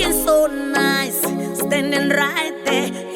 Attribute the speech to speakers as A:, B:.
A: looking so nice, standing right there.